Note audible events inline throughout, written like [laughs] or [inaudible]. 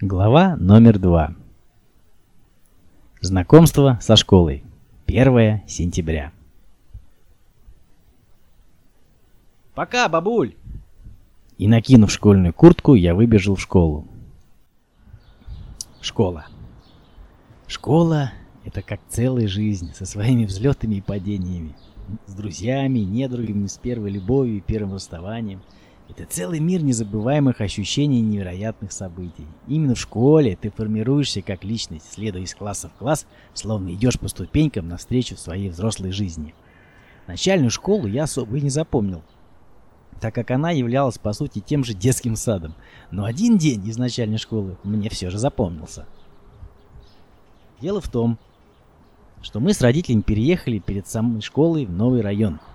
Глава номер два. Знакомство со школой. 1 сентября. Пока, бабуль! И накинув школьную куртку, я выбежал в школу. Школа. Школа — это как целая жизнь, со своими взлетами и падениями. С друзьями, недругами, с первой любовью и первым расставанием — это целый мир незабываемых ощущений и невероятных событий. Именно в школе ты формируешься как личность, следуя из класса в класс, словно идешь по ступенькам навстречу своей взрослой жизни. Начальную школу я особо и не запомнил, так как она являлась по сути тем же детским садом. Но один день из начальной школы мне все же запомнился. Дело в том, что мы с родителями переехали перед самой школой в новый район –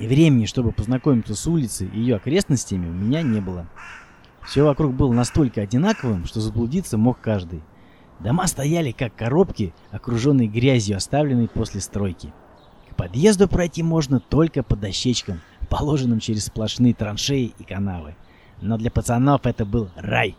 и времени, чтобы познакомиться с улицей и ее окрестностями, у меня не было. Все вокруг было настолько одинаковым, что заблудиться мог каждый. Дома стояли как коробки, окруженные грязью, оставленной после стройки. К подъезду пройти можно только по дощечкам, положенным через сплошные траншеи и канавы. Но для пацанов это был рай.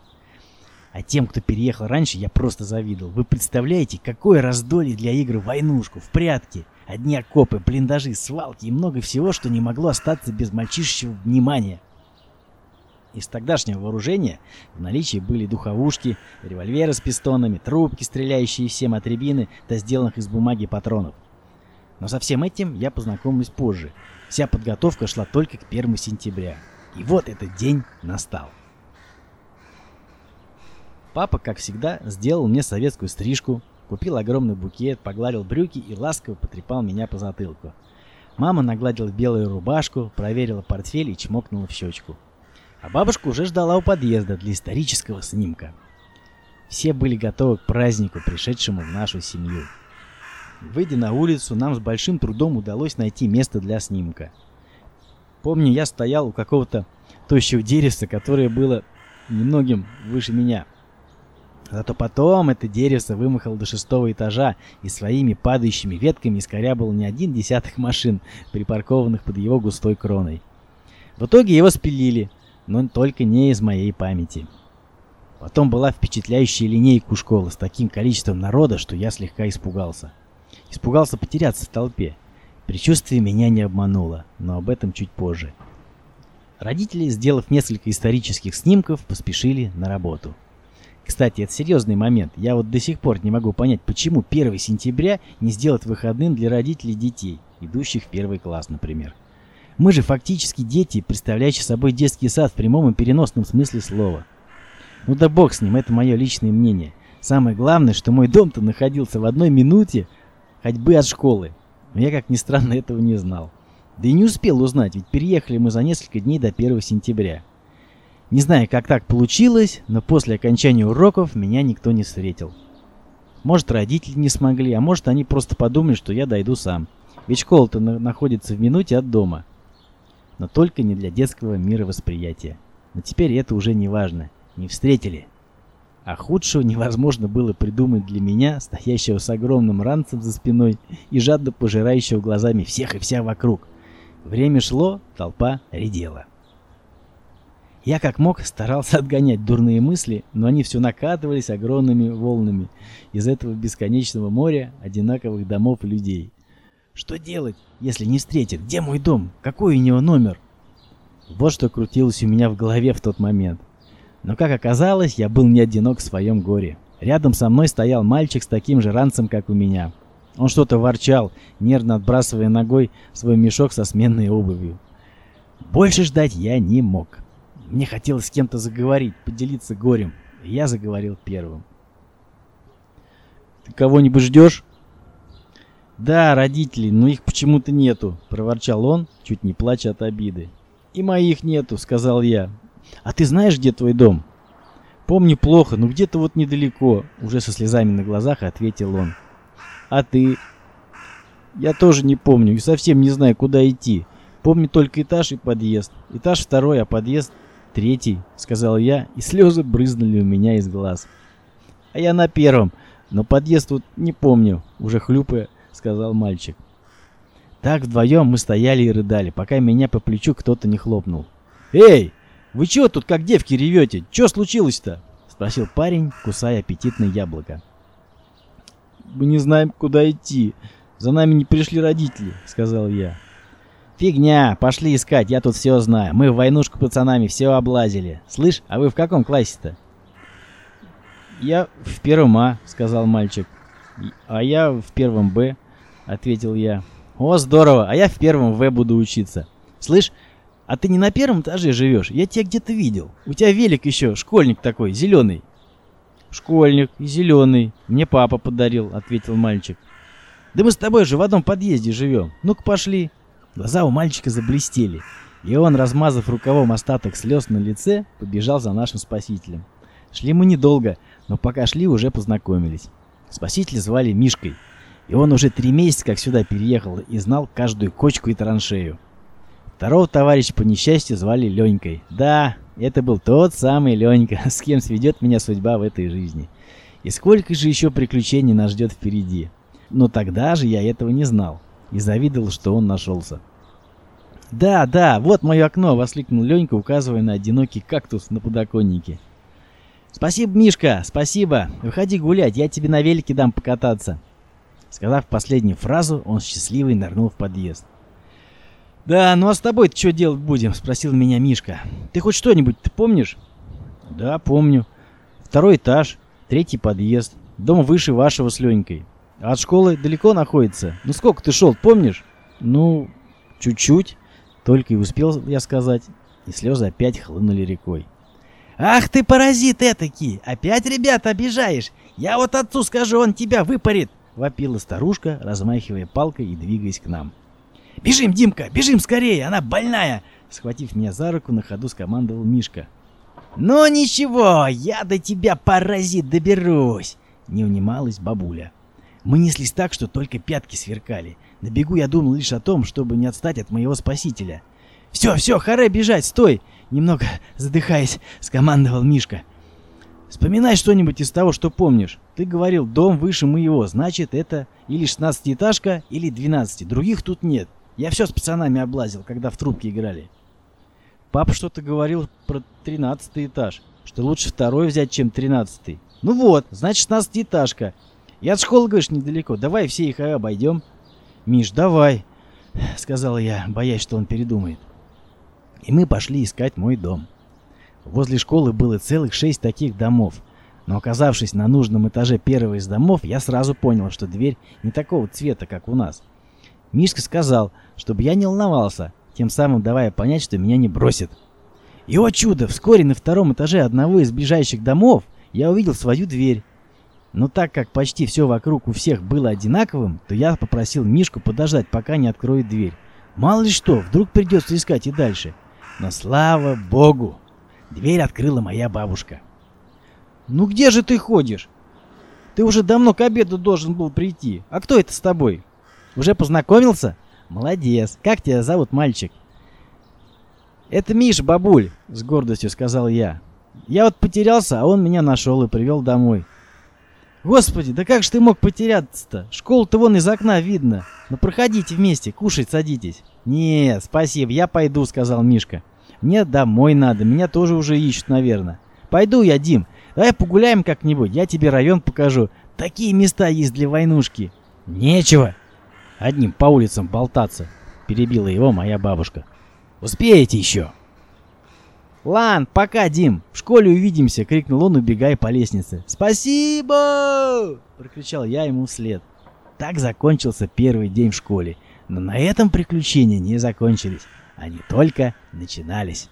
А тем, кто переехал раньше, я просто завидовал. Вы представляете, какое раздолье для игр в войнушку, в прятки, Одни окопы, блиндажи, свалки и много всего, что не могло остаться без мальчишечьего внимания. Из тогдашнего вооружения в наличии были духовушки, револьверы с пистонами, трубки, стреляющие всем от рябины до сделанных из бумаги патронов. Но со всем этим я познакомлюсь позже. Вся подготовка шла только к 1 сентября. И вот этот день настал. Папа, как всегда, сделал мне советскую стрижку, Купил огромный букет, погладил брюки и ласково потрепал меня по затылку. Мама нагладила белую рубашку, проверила портфель и чмокнула в щечку. А бабушка уже ждала у подъезда для исторического снимка. Все были готовы к празднику, пришедшему в нашу семью. Выйдя на улицу, нам с большим трудом удалось найти место для снимка. Помню, я стоял у какого-то тощего деревца, которое было немногим выше меня. Зато потом это деревце вымахало до шестого этажа и своими падающими ветками искорябало не один десяток машин, припаркованных под его густой кроной. В итоге его спилили, но только не из моей памяти. Потом была впечатляющая линейка у школы с таким количеством народа, что я слегка испугался. Испугался потеряться в толпе. Причувствие меня не обмануло, но об этом чуть позже. Родители, сделав несколько исторических снимков, поспешили на работу. Кстати, это серьезный момент. Я вот до сих пор не могу понять, почему 1 сентября не сделать выходным для родителей детей, идущих в первый класс, например. Мы же фактически дети, представляющие собой детский сад в прямом и переносном смысле слова. Ну да бог с ним, это мое личное мнение. Самое главное, что мой дом-то находился в одной минуте ходьбы от школы. Но я, как ни странно, этого не знал. Да и не успел узнать, ведь переехали мы за несколько дней до 1 сентября. Не знаю, как так получилось, но после окончания уроков меня никто не встретил. Может, родители не смогли, а может, они просто подумали, что я дойду сам. Ведь школа-то на находится в минуте от дома. Но только не для детского мировосприятия. Но теперь это уже не важно. Не встретили. А худшего невозможно было придумать для меня, стоящего с огромным ранцем за спиной и жадно пожирающего глазами всех и вся вокруг. Время шло, толпа редела. Я как мог старался отгонять дурные мысли, но они все накатывались огромными волнами из этого бесконечного моря одинаковых домов и людей. Что делать, если не встретит? Где мой дом? Какой у него номер? Вот что крутилось у меня в голове в тот момент. Но как оказалось, я был не одинок в своем горе. Рядом со мной стоял мальчик с таким же ранцем, как у меня. Он что-то ворчал, нервно отбрасывая ногой свой мешок со сменной обувью. Больше ждать я не мог. Мне хотелось с кем-то заговорить, поделиться горем. Я заговорил первым. «Ты кого-нибудь ждешь?» «Да, родителей, но их почему-то нету», — проворчал он, чуть не плача от обиды. «И моих нету», — сказал я. «А ты знаешь, где твой дом?» «Помню плохо, но где-то вот недалеко», — уже со слезами на глазах ответил он. «А ты?» «Я тоже не помню и совсем не знаю, куда идти. Помню только этаж и подъезд. Этаж второй, а подъезд «Третий», — сказал я, и слезы брызнули у меня из глаз. «А я на первом, но подъезд тут не помню», — уже хлюпая, сказал мальчик. Так вдвоем мы стояли и рыдали, пока меня по плечу кто-то не хлопнул. «Эй, вы чего тут как девки ревете? Что случилось-то?» спросил парень, кусая аппетитное яблоко. «Мы не знаем, куда идти. За нами не пришли родители», — сказал я. «Фигня, пошли искать, я тут все знаю. Мы в войнушку пацанами все облазили. Слышь, а вы в каком классе-то?» «Я в первом А», — сказал мальчик. «А я в первом Б», — ответил я. «О, здорово, а я в первом В буду учиться. Слышь, а ты не на первом этаже живешь? Я тебя где-то видел. У тебя велик еще, школьник такой, зеленый». «Школьник зеленый. Мне папа подарил», — ответил мальчик. «Да мы с тобой же в одном подъезде живем. Ну-ка пошли». Глаза у мальчика заблестели, и он, размазав рукавом остаток слез на лице, побежал за нашим спасителем. Шли мы недолго, но пока шли, уже познакомились. Спасителя звали Мишкой, и он уже три месяца как сюда переехал и знал каждую кочку и траншею. Второго товарища по несчастью звали Ленькой. Да, это был тот самый Ленька, [laughs] с кем сведет меня судьба в этой жизни. И сколько же еще приключений нас ждет впереди. Но тогда же я этого не знал и завидовал, что он нашелся. «Да, да, вот мое окно!» — воскликнул Ленька, указывая на одинокий кактус на подоконнике. «Спасибо, Мишка, спасибо. Выходи гулять, я тебе на велике дам покататься». Сказав последнюю фразу, он счастливый нырнул в подъезд. «Да, ну а с тобой-то что делать будем?» — спросил меня Мишка. «Ты хоть что-нибудь ты помнишь?» «Да, помню. Второй этаж, третий подъезд, дом выше вашего с Ленькой. От школы далеко находится? Ну сколько ты шел, помнишь?» «Ну, чуть-чуть», — только и успел я сказать, и слезы опять хлынули рекой. «Ах ты, паразит этакий! Опять ребята обижаешь! Я вот отцу скажу, он тебя выпарит!» — вопила старушка, размахивая палкой и двигаясь к нам. «Бежим, Димка, бежим скорее, она больная!» Схватив меня за руку, на ходу скомандовал Мишка. «Ну ничего, я до тебя, паразит, доберусь!» Не унималась бабуля. Мы неслись так, что только пятки сверкали. На бегу я думал лишь о том, чтобы не отстать от моего спасителя. «Все, все, харе бежать, стой!» Немного задыхаясь, скомандовал Мишка. «Вспоминай что-нибудь из того, что помнишь. Ты говорил, дом выше моего, значит, это или 16-этажка, или 12. Других тут нет. Я все с пацанами облазил, когда в трубке играли». Папа что-то говорил про 13 этаж, что лучше второй взять, чем 13. -й. «Ну вот, значит, 16-этажка. И от школы, говоришь, недалеко. Давай все их э, обойдем. Миш, давай, сказал я, боясь, что он передумает. И мы пошли искать мой дом. Возле школы было целых шесть таких домов. Но оказавшись на нужном этаже первого из домов, я сразу понял, что дверь не такого цвета, как у нас. Мишка сказал, чтобы я не волновался, тем самым давая понять, что меня не бросит. И о чудо, вскоре на втором этаже одного из ближайших домов я увидел свою дверь. Но так как почти все вокруг у всех было одинаковым, то я попросил Мишку подождать, пока не откроет дверь. Мало ли что, вдруг придется искать и дальше. Но слава богу, дверь открыла моя бабушка. «Ну где же ты ходишь? Ты уже давно к обеду должен был прийти. А кто это с тобой? Уже познакомился? Молодец. Как тебя зовут, мальчик?» «Это Миша, бабуль», — с гордостью сказал я. «Я вот потерялся, а он меня нашел и привел домой». «Господи, да как же ты мог потеряться-то? Школу-то вон из окна видно. Ну проходите вместе, кушать садитесь». «Нет, спасибо, я пойду», — сказал Мишка. Мне домой надо, меня тоже уже ищут, наверное. Пойду я, Дим. Давай погуляем как-нибудь, я тебе район покажу. Такие места есть для войнушки. Нечего. Одним по улицам болтаться, перебила его моя бабушка. Успеете еще. «Лан, пока, Дим! В школе увидимся!» — крикнул он, убегая по лестнице. «Спасибо!» — прокричал я ему вслед. Так закончился первый день в школе. Но на этом приключения не закончились. Они только начинались.